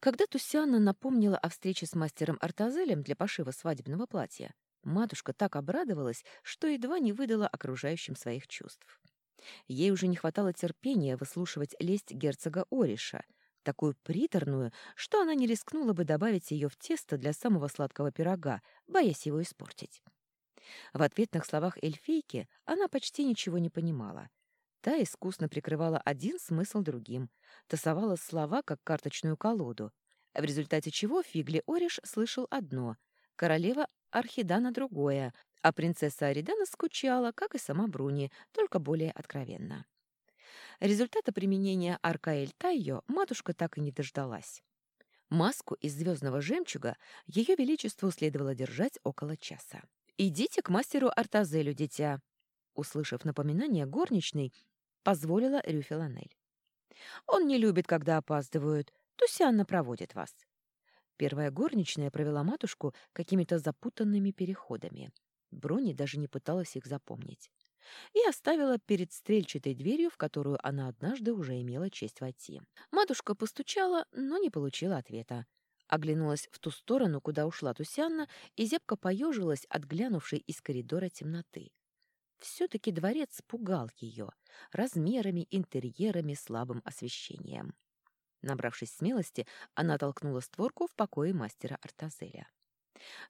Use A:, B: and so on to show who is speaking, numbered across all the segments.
A: Когда Тусяна напомнила о встрече с мастером Артазелем для пошива свадебного платья, матушка так обрадовалась, что едва не выдала окружающим своих чувств. Ей уже не хватало терпения выслушивать лесть герцога Ориша, такую приторную, что она не рискнула бы добавить ее в тесто для самого сладкого пирога, боясь его испортить. В ответных словах эльфийки она почти ничего не понимала. Та искусно прикрывала один смысл другим, тасовала слова, как карточную колоду, в результате чего Фигли Ориш слышал одно, королева Архидана другое, а принцесса Аридана скучала, как и сама Бруни, только более откровенно. Результата применения Аркаэль Тайо матушка так и не дождалась. Маску из звездного жемчуга ее величеству следовало держать около часа. «Идите к мастеру Артазелю, дитя!» Услышав напоминание горничной, позволила Рюфеланель. Он не любит, когда опаздывают. Тусянна проводит вас. Первая горничная провела матушку какими-то запутанными переходами. Брони даже не пыталась их запомнить. И оставила перед стрельчатой дверью, в которую она однажды уже имела честь войти. Матушка постучала, но не получила ответа. Оглянулась в ту сторону, куда ушла Тусянна, и зябко поежилась от глянувшей из коридора темноты. Все-таки дворец пугал ее размерами, интерьерами, слабым освещением. Набравшись смелости, она толкнула створку в покое мастера Артазеля.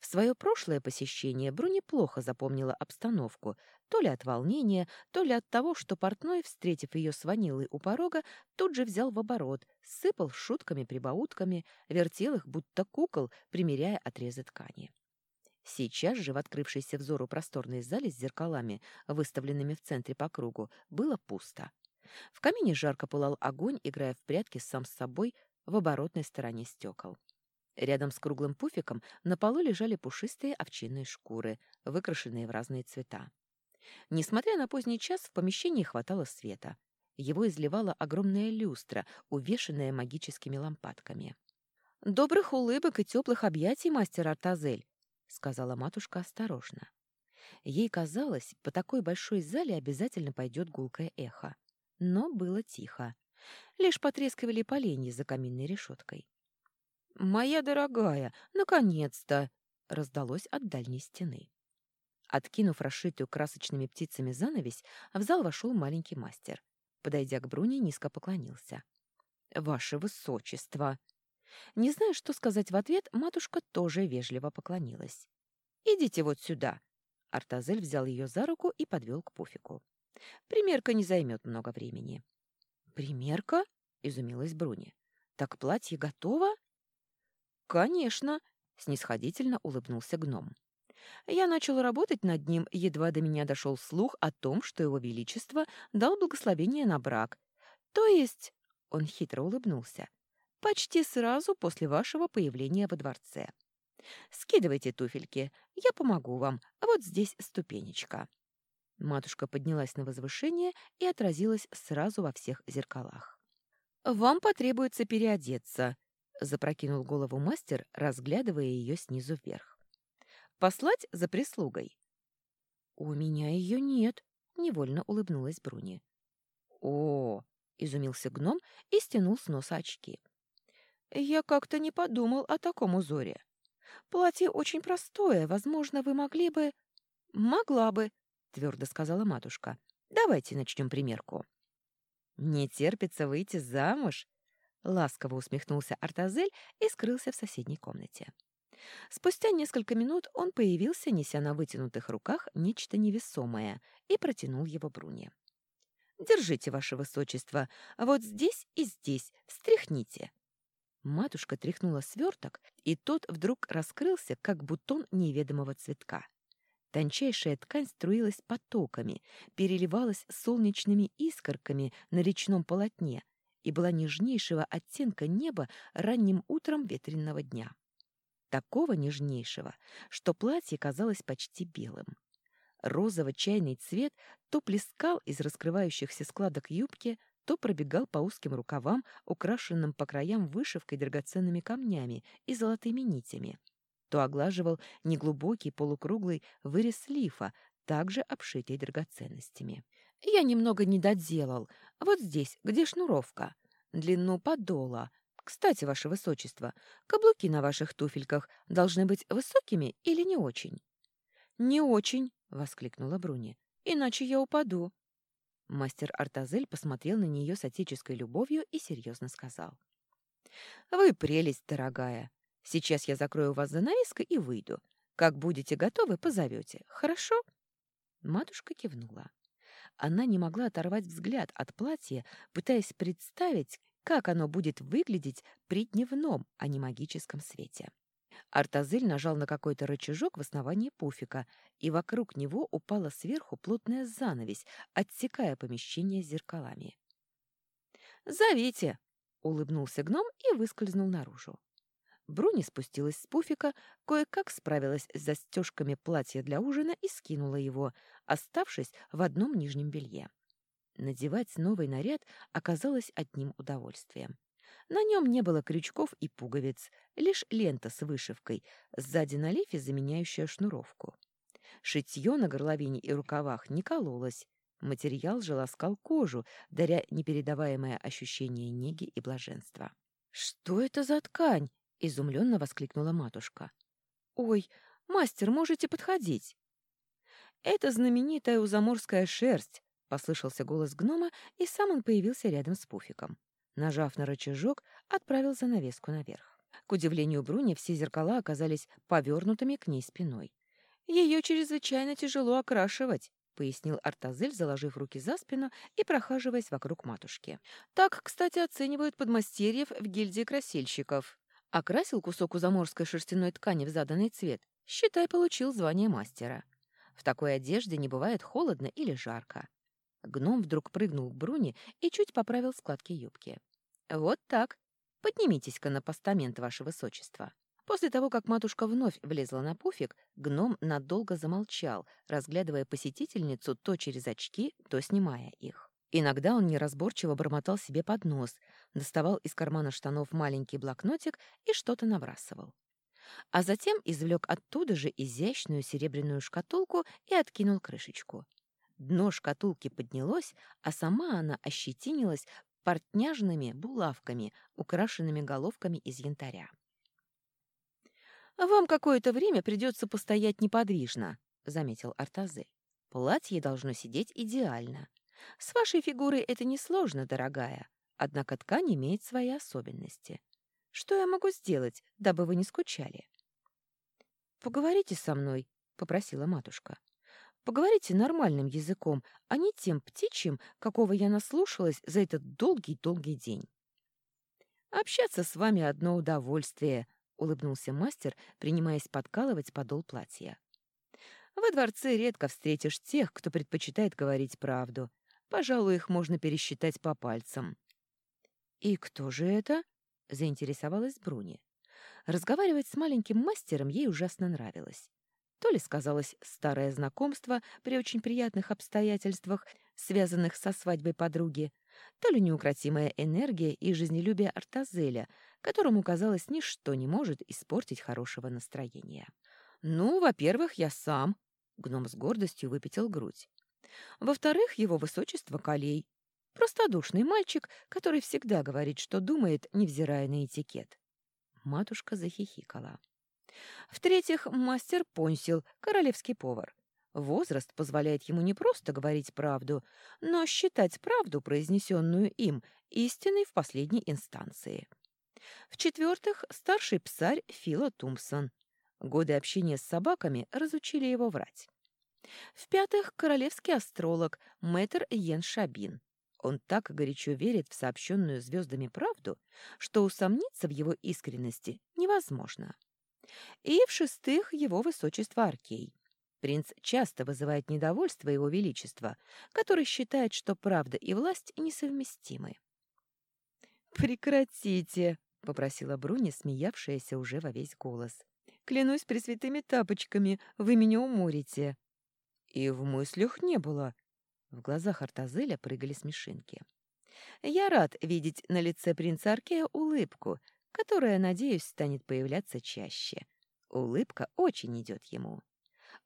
A: В свое прошлое посещение Бруни плохо запомнила обстановку, то ли от волнения, то ли от того, что портной, встретив ее с ванилой у порога, тут же взял в оборот, сыпал шутками-прибаутками, вертел их, будто кукол, примеряя отрезы ткани. Сейчас же в открывшейся взору просторной зале с зеркалами, выставленными в центре по кругу, было пусто. В камине жарко пылал огонь, играя в прятки сам с собой в оборотной стороне стекол. Рядом с круглым пуфиком на полу лежали пушистые овчинные шкуры, выкрашенные в разные цвета. Несмотря на поздний час, в помещении хватало света. Его изливала огромная люстра, увешанная магическими лампадками. «Добрых улыбок и теплых объятий, мастер Артазель!» — сказала матушка осторожно. Ей казалось, по такой большой зале обязательно пойдет гулкое эхо. Но было тихо. Лишь потрескивали поленья за каминной решеткой. «Моя дорогая, наконец-то!» — раздалось от дальней стены. Откинув расшитую красочными птицами занавесь, в зал вошел маленький мастер. Подойдя к Бруне, низко поклонился. «Ваше высочество!» Не зная, что сказать в ответ, матушка тоже вежливо поклонилась. «Идите вот сюда». Артазель взял ее за руку и подвел к пуфику. «Примерка не займет много времени». «Примерка?» — изумилась Бруни. «Так платье готово?» «Конечно», — снисходительно улыбнулся гном. Я начал работать над ним, едва до меня дошел слух о том, что его величество дал благословение на брак. То есть, он хитро улыбнулся, почти сразу после вашего появления во дворце. Скидывайте туфельки, я помогу вам, вот здесь ступенечка». Матушка поднялась на возвышение и отразилась сразу во всех зеркалах. «Вам потребуется переодеться», — запрокинул голову мастер, разглядывая ее снизу вверх. «Послать за прислугой?» «У меня ее нет», — невольно улыбнулась Бруни. «О!» — изумился гном и стянул с носа очки. Я как-то не подумал о таком узоре. Платье очень простое, возможно, вы могли бы... Могла бы, твердо сказала матушка. Давайте начнем примерку. Не терпится выйти замуж? Ласково усмехнулся Артазель и скрылся в соседней комнате. Спустя несколько минут он появился, неся на вытянутых руках нечто невесомое, и протянул его Бруне. «Держите, ваше высочество, вот здесь и здесь, встряхните. Матушка тряхнула сверток, и тот вдруг раскрылся, как бутон неведомого цветка. Тончайшая ткань струилась потоками, переливалась солнечными искорками на речном полотне и была нежнейшего оттенка неба ранним утром ветренного дня. Такого нежнейшего, что платье казалось почти белым. Розово-чайный цвет то плескал из раскрывающихся складок юбки, то пробегал по узким рукавам, украшенным по краям вышивкой драгоценными камнями и золотыми нитями, то оглаживал неглубокий полукруглый вырез лифа, также обшитый драгоценностями. Я немного не доделал. Вот здесь, где шнуровка. Длину подола. Кстати, ваше высочество, каблуки на ваших туфельках должны быть высокими или не очень? Не очень, воскликнула Бруни. Иначе я упаду. Мастер Артазель посмотрел на нее с отеческой любовью и серьезно сказал. «Вы прелесть, дорогая. Сейчас я закрою вас занавеской и выйду. Как будете готовы, позовете. Хорошо?» Матушка кивнула. Она не могла оторвать взгляд от платья, пытаясь представить, как оно будет выглядеть при дневном, а не магическом свете. Артазель нажал на какой-то рычажок в основании пуфика, и вокруг него упала сверху плотная занавесь, отсекая помещение зеркалами. «Зовите!» — улыбнулся гном и выскользнул наружу. Бруни спустилась с пуфика, кое-как справилась с застежками платья для ужина и скинула его, оставшись в одном нижнем белье. Надевать новый наряд оказалось одним удовольствием. На нем не было крючков и пуговиц, лишь лента с вышивкой, сзади на лифе заменяющая шнуровку. Шитье на горловине и рукавах не кололось. Материал же ласкал кожу, даря непередаваемое ощущение неги и блаженства. «Что это за ткань?» — изумленно воскликнула матушка. «Ой, мастер, можете подходить!» «Это знаменитая узаморская шерсть!» — послышался голос гнома, и сам он появился рядом с пуфиком. Нажав на рычажок, отправил занавеску наверх. К удивлению Бруни, все зеркала оказались повернутыми к ней спиной. «Ее чрезвычайно тяжело окрашивать», — пояснил Артазель, заложив руки за спину и прохаживаясь вокруг матушки. «Так, кстати, оценивают подмастерьев в гильдии красильщиков. Окрасил кусок узаморской шерстяной ткани в заданный цвет, считай, получил звание мастера. В такой одежде не бывает холодно или жарко. Гном вдруг прыгнул к Бруни и чуть поправил складки юбки. «Вот так. Поднимитесь-ка на постамент, ваше высочество». После того, как матушка вновь влезла на пуфик, гном надолго замолчал, разглядывая посетительницу то через очки, то снимая их. Иногда он неразборчиво бормотал себе под нос, доставал из кармана штанов маленький блокнотик и что-то набрасывал. А затем извлек оттуда же изящную серебряную шкатулку и откинул крышечку. Дно шкатулки поднялось, а сама она ощетинилась портняжными булавками, украшенными головками из янтаря. «Вам какое-то время придется постоять неподвижно», — заметил Артазель. «Платье должно сидеть идеально. С вашей фигурой это несложно, дорогая, однако ткань имеет свои особенности. Что я могу сделать, дабы вы не скучали?» «Поговорите со мной», — попросила матушка. Поговорите нормальным языком, а не тем птичьим, какого я наслушалась за этот долгий-долгий день. «Общаться с вами одно удовольствие», — улыбнулся мастер, принимаясь подкалывать подол платья. «Во дворце редко встретишь тех, кто предпочитает говорить правду. Пожалуй, их можно пересчитать по пальцам». «И кто же это?» — заинтересовалась Бруни. Разговаривать с маленьким мастером ей ужасно нравилось. То ли сказалось старое знакомство при очень приятных обстоятельствах, связанных со свадьбой подруги, то ли неукротимая энергия и жизнелюбие Артазеля, которому, казалось, ничто не может испортить хорошего настроения. «Ну, во-первых, я сам», — гном с гордостью выпятил грудь. «Во-вторых, его высочество Калей. Простодушный мальчик, который всегда говорит, что думает, невзирая на этикет». Матушка захихикала. В-третьих, мастер Понсил, королевский повар. Возраст позволяет ему не просто говорить правду, но считать правду, произнесенную им, истиной в последней инстанции. В-четвертых, старший псарь Фила Тумпсон. Годы общения с собаками разучили его врать. В-пятых, королевский астролог мэтр Йен Шабин. Он так горячо верит в сообщенную звездами правду, что усомниться в его искренности невозможно. И, в-шестых, его высочество Аркей. Принц часто вызывает недовольство его величества, который считает, что правда и власть несовместимы. «Прекратите!» — попросила Бруни, смеявшаяся уже во весь голос. «Клянусь пресвятыми тапочками, вы меня уморите!» И в мыслях не было. В глазах Артазеля прыгали смешинки. «Я рад видеть на лице принца Аркея улыбку, которая, надеюсь, станет появляться чаще. Улыбка очень идет ему.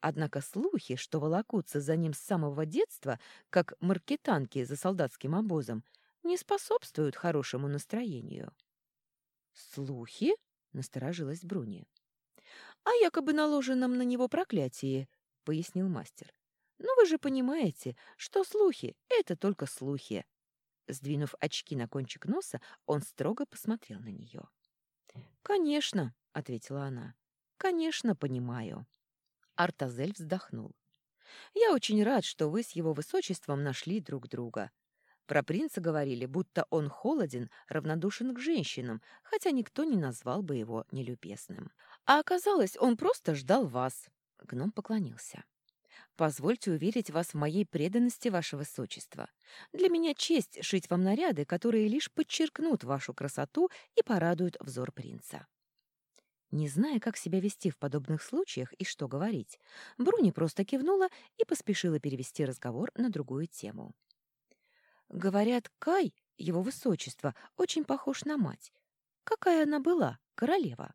A: Однако слухи, что волокутся за ним с самого детства, как маркетанки за солдатским обозом, не способствуют хорошему настроению. «Слухи?» — насторожилась Бруни. «О якобы наложенном на него проклятии», — пояснил мастер. «Но вы же понимаете, что слухи — это только слухи». Сдвинув очки на кончик носа, он строго посмотрел на нее. «Конечно», — ответила она. «Конечно, понимаю». Артазель вздохнул. «Я очень рад, что вы с его высочеством нашли друг друга. Про принца говорили, будто он холоден, равнодушен к женщинам, хотя никто не назвал бы его нелюбезным. А оказалось, он просто ждал вас. Гном поклонился. Позвольте уверить вас в моей преданности, ваше высочество. Для меня честь шить вам наряды, которые лишь подчеркнут вашу красоту и порадуют взор принца. Не зная, как себя вести в подобных случаях и что говорить, Бруни просто кивнула и поспешила перевести разговор на другую тему. Говорят, Кай, его высочество, очень похож на мать. Какая она была, королева?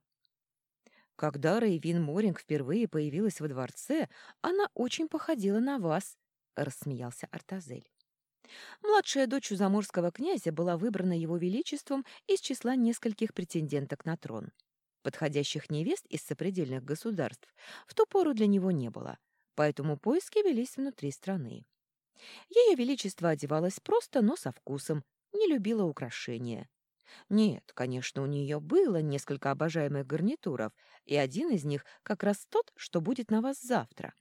A: Когда Рейвин Моринг впервые появилась во дворце, она очень походила на вас, — рассмеялся Артазель. Младшая дочь заморского князя была выбрана его величеством из числа нескольких претенденток на трон. Подходящих невест из сопредельных государств в ту пору для него не было, поэтому поиски велись внутри страны. Ее Величество одевалось просто, но со вкусом, не любила украшения. Нет, конечно, у нее было несколько обожаемых гарнитуров, и один из них как раз тот, что будет на вас завтра.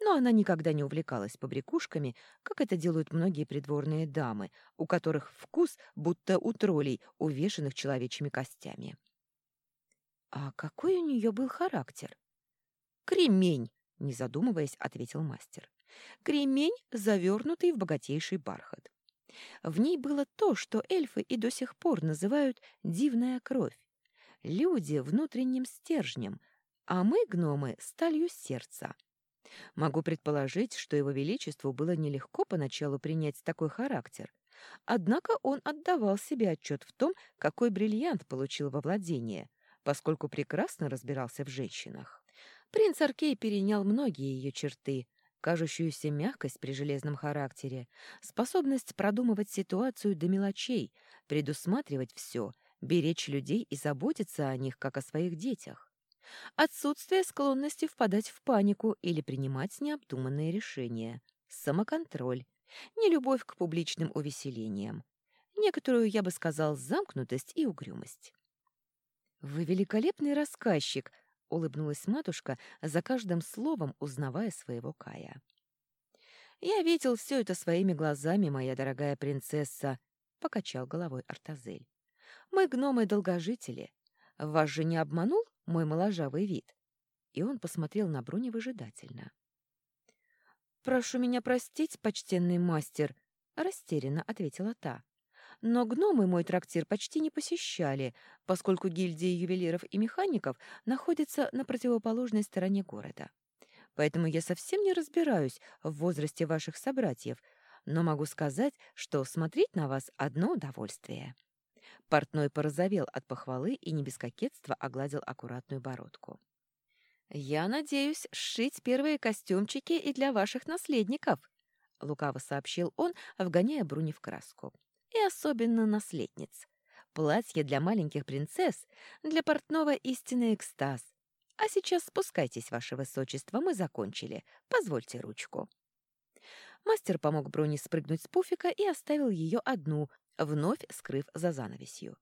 A: Но она никогда не увлекалась побрякушками, как это делают многие придворные дамы, у которых вкус будто у троллей, увешанных человечьими костями. А какой у нее был характер? «Кремень!» — не задумываясь, ответил мастер. Кремень, завернутый в богатейший бархат. В ней было то, что эльфы и до сих пор называют «дивная кровь». Люди внутренним стержнем, а мы, гномы, сталью сердца. Могу предположить, что его величеству было нелегко поначалу принять такой характер. Однако он отдавал себе отчет в том, какой бриллиант получил во владение, поскольку прекрасно разбирался в женщинах. Принц Аркей перенял многие ее черты, кажущуюся мягкость при железном характере, способность продумывать ситуацию до мелочей, предусматривать все, беречь людей и заботиться о них, как о своих детях. Отсутствие склонности впадать в панику или принимать необдуманные решения. Самоконтроль. Нелюбовь к публичным увеселениям. Некоторую, я бы сказал, замкнутость и угрюмость. «Вы великолепный рассказчик», улыбнулась матушка, за каждым словом узнавая своего Кая. «Я видел все это своими глазами, моя дорогая принцесса», — покачал головой Артазель. «Мы гномы-долгожители. Вас же не обманул мой моложавый вид?» И он посмотрел на Бруни выжидательно. «Прошу меня простить, почтенный мастер», — растерянно ответила та. Но гномы мой трактир почти не посещали, поскольку гильдия ювелиров и механиков находится на противоположной стороне города. Поэтому я совсем не разбираюсь в возрасте ваших собратьев, но могу сказать, что смотреть на вас — одно удовольствие». Портной порозовел от похвалы и не без кокетства огладил аккуратную бородку. «Я надеюсь сшить первые костюмчики и для ваших наследников», — лукаво сообщил он, вгоняя Бруни в краску и особенно наследниц. Платье для маленьких принцесс, для портного истинный экстаз. А сейчас спускайтесь, ваше высочество, мы закончили. Позвольте ручку. Мастер помог Бруни спрыгнуть с пуфика и оставил ее одну, вновь скрыв за занавесью.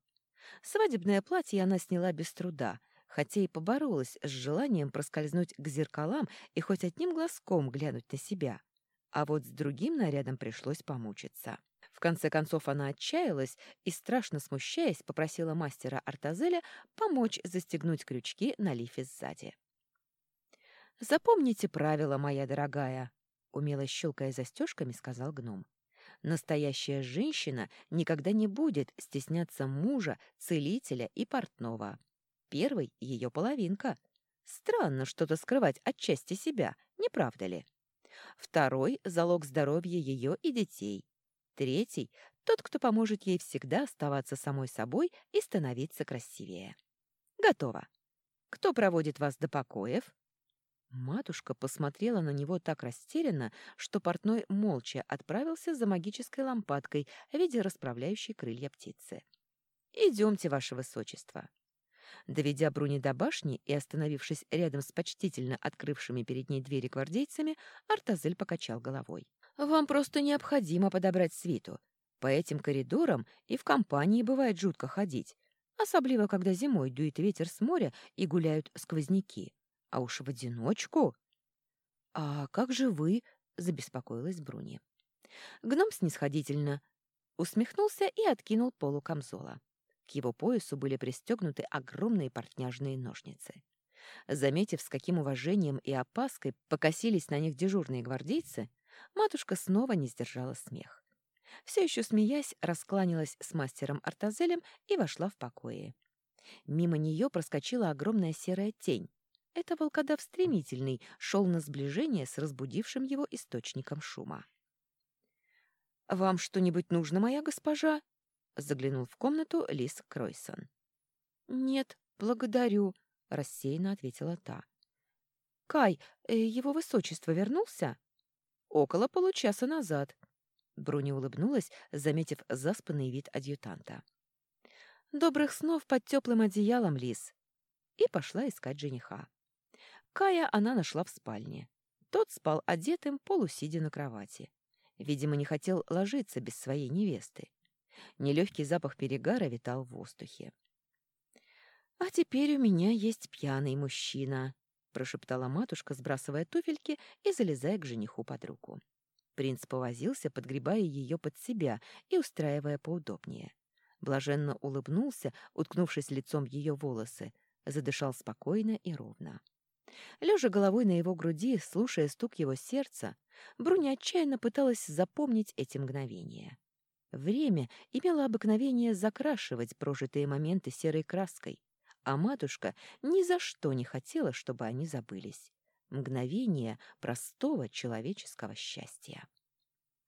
A: Свадебное платье она сняла без труда, хотя и поборолась с желанием проскользнуть к зеркалам и хоть одним глазком глянуть на себя. А вот с другим нарядом пришлось помучиться. В конце концов она отчаялась и, страшно смущаясь, попросила мастера Артазеля помочь застегнуть крючки на лифе сзади. «Запомните правила, моя дорогая», — умело щелкая застежками, сказал гном. «Настоящая женщина никогда не будет стесняться мужа, целителя и портного. Первый — ее половинка. Странно что-то скрывать от части себя, не правда ли? Второй — залог здоровья ее и детей. Третий — тот, кто поможет ей всегда оставаться самой собой и становиться красивее. Готово. Кто проводит вас до покоев? Матушка посмотрела на него так растерянно, что портной молча отправился за магической лампадкой в виде расправляющей крылья птицы. «Идемте, ваше высочество». Доведя Бруни до башни и остановившись рядом с почтительно открывшими перед ней двери гвардейцами, Артазель покачал головой. «Вам просто необходимо подобрать свиту. По этим коридорам и в компании бывает жутко ходить, особливо когда зимой дует ветер с моря и гуляют сквозняки. А уж в одиночку...» «А как же вы?» — забеспокоилась Бруни. Гном снисходительно усмехнулся и откинул полу камзола. К его поясу были пристегнуты огромные портняжные ножницы. Заметив, с каким уважением и опаской покосились на них дежурные гвардейцы, матушка снова не сдержала смех. Все еще смеясь, раскланялась с мастером Артазелем и вошла в покои. Мимо нее проскочила огромная серая тень. Это волкодав стремительный шел на сближение с разбудившим его источником шума. «Вам что-нибудь нужно, моя госпожа?» Заглянул в комнату Лис Кройсон. «Нет, благодарю», — рассеянно ответила та. «Кай, э, его высочество вернулся?» «Около получаса назад», — Бруни улыбнулась, заметив заспанный вид адъютанта. «Добрых снов под теплым одеялом, Лис!» И пошла искать жениха. Кая она нашла в спальне. Тот спал одетым, полусидя на кровати. Видимо, не хотел ложиться без своей невесты. Нелегкий запах перегара витал в воздухе. «А теперь у меня есть пьяный мужчина», — прошептала матушка, сбрасывая туфельки и залезая к жениху под руку. Принц повозился, подгребая ее под себя и устраивая поудобнее. Блаженно улыбнулся, уткнувшись лицом в ее волосы, задышал спокойно и ровно. Лежа головой на его груди, слушая стук его сердца, Бруня отчаянно пыталась запомнить эти мгновения. Время имело обыкновение закрашивать прожитые моменты серой краской, а матушка ни за что не хотела, чтобы они забылись. Мгновение простого человеческого счастья.